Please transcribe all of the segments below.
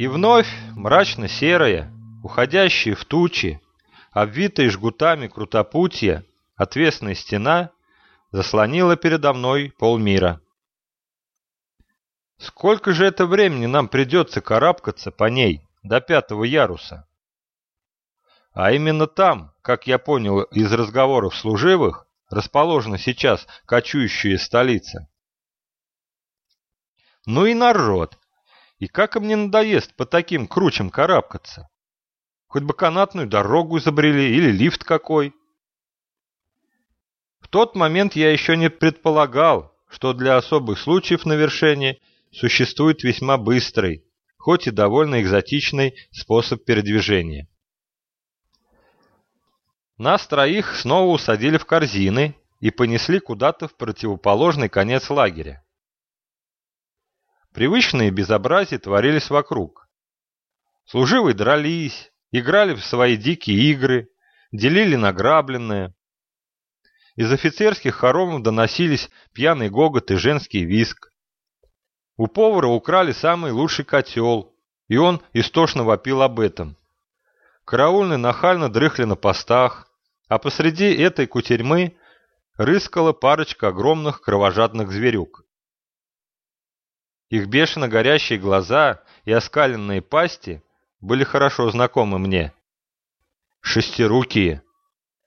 И вновь мрачно-серая, уходящая в тучи, обвитая жгутами крутопутья, отвесная стена заслонила передо мной полмира. Сколько же это времени нам придется карабкаться по ней до пятого яруса? А именно там, как я понял из разговоров служивых, расположена сейчас кочующая столица. Ну и народ. И как им не надоест по таким кручам карабкаться? Хоть бы канатную дорогу изобрели или лифт какой. В тот момент я еще не предполагал, что для особых случаев на вершине существует весьма быстрый, хоть и довольно экзотичный способ передвижения. Нас троих снова усадили в корзины и понесли куда-то в противоположный конец лагеря. Привычные безобразия творились вокруг. Служивые дрались, играли в свои дикие игры, делили награбленное. Из офицерских хоромов доносились пьяный гогот и женский виск. У повара украли самый лучший котел, и он истошно вопил об этом. Караульные нахально дрыхли на постах, а посреди этой кутерьмы рыскала парочка огромных кровожадных зверюк. Их бешено горящие глаза и оскаленные пасти были хорошо знакомы мне. Шестирукие.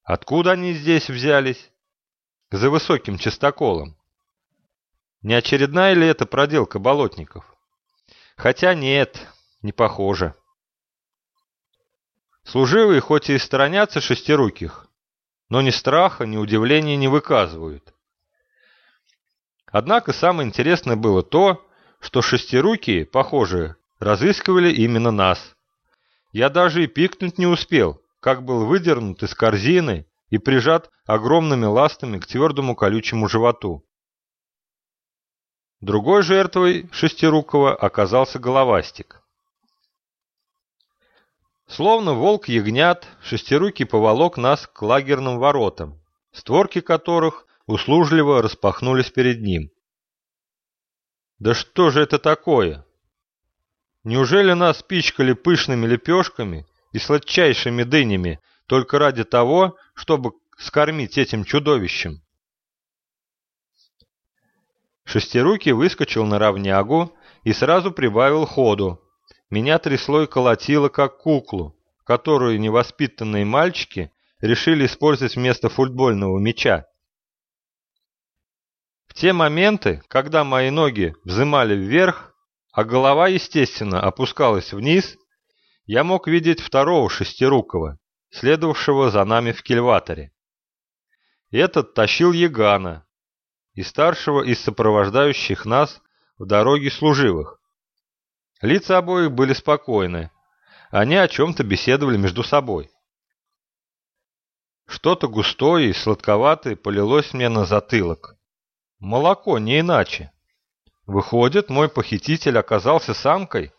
Откуда они здесь взялись? За высоким чистоколом. Не очередная ли это проделка болотников? Хотя нет, не похоже. Служивые хоть и сторонятся шестируких, но ни страха, ни удивления не выказывают. Однако самое интересное было то, что шестирукие, похоже, разыскивали именно нас. Я даже и пикнуть не успел, как был выдернут из корзины и прижат огромными ластами к твердому колючему животу. Другой жертвой Шестирукова оказался головастик. Словно волк-ягнят, Шестирукий поволок нас к лагерным воротам, створки которых услужливо распахнулись перед ним. Да что же это такое? Неужели нас пичкали пышными лепешками и сладчайшими дынями только ради того, чтобы скормить этим чудовищем? Шестирукий выскочил на равнягу и сразу прибавил ходу. Меня трясло и колотило, как куклу, которую невоспитанные мальчики решили использовать вместо футбольного мяча. Те моменты, когда мои ноги взымали вверх, а голова, естественно, опускалась вниз, я мог видеть второго шестирукого, следовавшего за нами в кильваторе. Этот тащил Ягана, и старшего из сопровождающих нас в дороге служивых. Лица обоих были спокойны. Они о чем-то беседовали между собой. Что-то густое и сладковатое полилось мне на затылок. Молоко, не иначе. Выходит, мой похититель оказался самкой,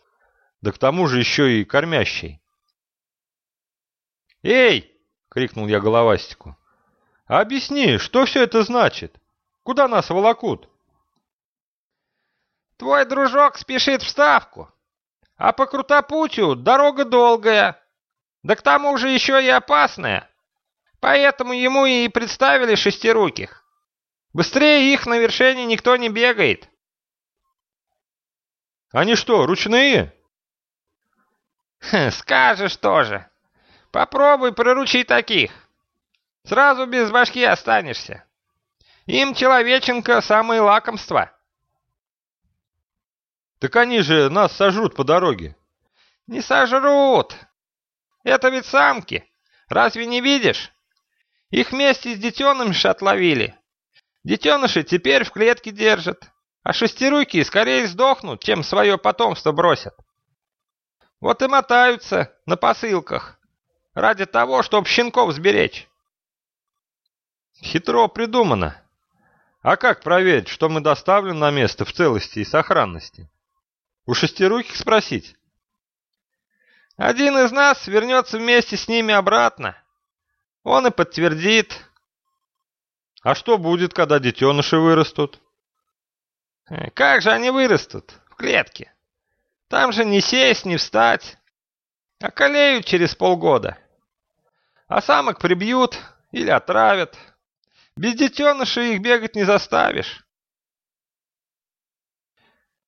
да к тому же еще и кормящей. «Эй!» — крикнул я головастику. «Объясни, что все это значит?» Куда нас волокут?» «Твой дружок спешит в Ставку, а по Крутопутью дорога долгая, да к тому же еще и опасная, поэтому ему и представили шестируких. Быстрее их на вершине никто не бегает». «Они что, ручные?» Хм, «Скажешь тоже. Попробуй приручи таких. Сразу без башки останешься». Им человеченко самое лакомство. Так они же нас сожрут по дороге. Не сожрут. Это ведь самки. Разве не видишь? Их вместе с детенышами отловили. Детеныши теперь в клетке держат, а шестируки скорее сдохнут, чем свое потомство бросят. Вот и мотаются на посылках, ради того, чтобы щенков сберечь. Хитро придумано. А как проверить, что мы доставлен на место в целости и сохранности? У шестируких спросить? Один из нас вернется вместе с ними обратно. Он и подтвердит. А что будет, когда детеныши вырастут? Как же они вырастут? В клетке. Там же не сесть, не встать. Околеют через полгода. А самок прибьют или отравят. Без детенышей их бегать не заставишь.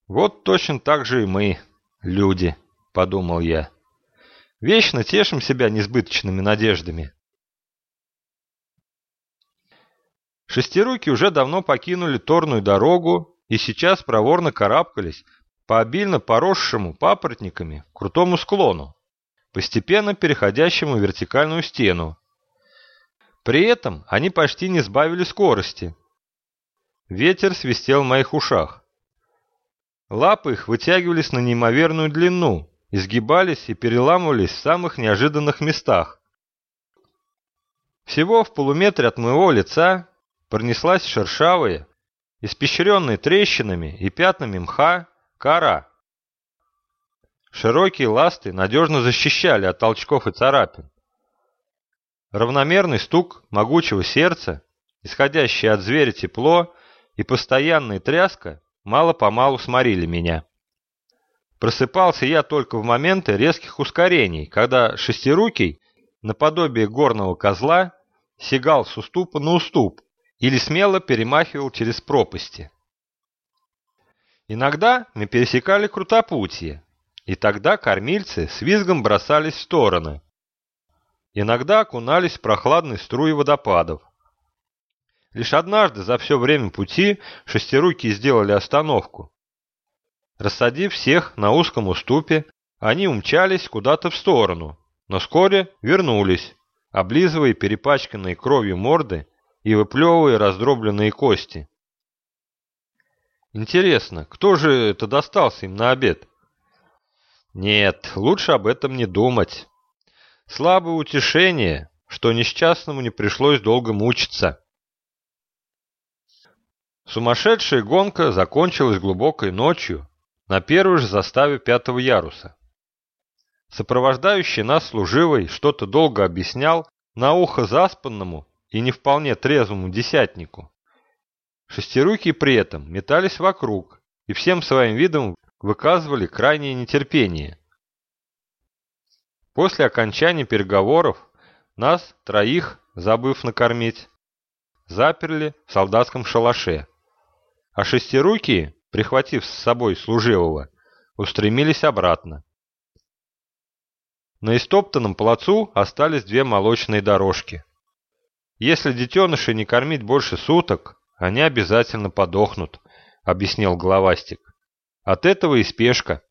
Вот точно так же и мы, люди, подумал я. Вечно тешим себя несбыточными надеждами. Шестируки уже давно покинули торную дорогу и сейчас проворно карабкались по обильно поросшему папоротниками крутому склону, постепенно переходящему в вертикальную стену. При этом они почти не сбавили скорости. Ветер свистел в моих ушах. Лапы их вытягивались на неимоверную длину, изгибались и переламывались в самых неожиданных местах. Всего в полуметре от моего лица пронеслась шершавая, испещренная трещинами и пятнами мха, кора. Широкие ласты надежно защищали от толчков и царапин. Равномерный стук могучего сердца, исходящее от зверя тепло и постоянная тряска мало-помалу сморили меня. Просыпался я только в моменты резких ускорений, когда шестирукий, наподобие горного козла, сигал с уступа на уступ или смело перемахивал через пропасти. Иногда мы пересекали крутопутье, и тогда кормильцы с визгом бросались в стороны. Иногда окунались в прохладные струи водопадов. Лишь однажды за все время пути шестируки сделали остановку. Рассадив всех на узком уступе, они умчались куда-то в сторону, но вскоре вернулись, облизывая перепачканные кровью морды и выплевывая раздробленные кости. Интересно, кто же это достался им на обед? Нет, лучше об этом не думать. Слабое утешение, что несчастному не пришлось долго мучиться. Сумасшедшая гонка закончилась глубокой ночью на первой же заставе пятого яруса. Сопровождающий нас служивый что-то долго объяснял на ухо заспанному и не вполне трезвому десятнику. Шестируки при этом метались вокруг и всем своим видом выказывали крайнее нетерпение. После окончания переговоров нас, троих, забыв накормить, заперли в солдатском шалаше, а шестирукие, прихватив с собой служивого, устремились обратно. На истоптанном плацу остались две молочные дорожки. Если детенышей не кормить больше суток, они обязательно подохнут, объяснил Головастик. От этого и спешка.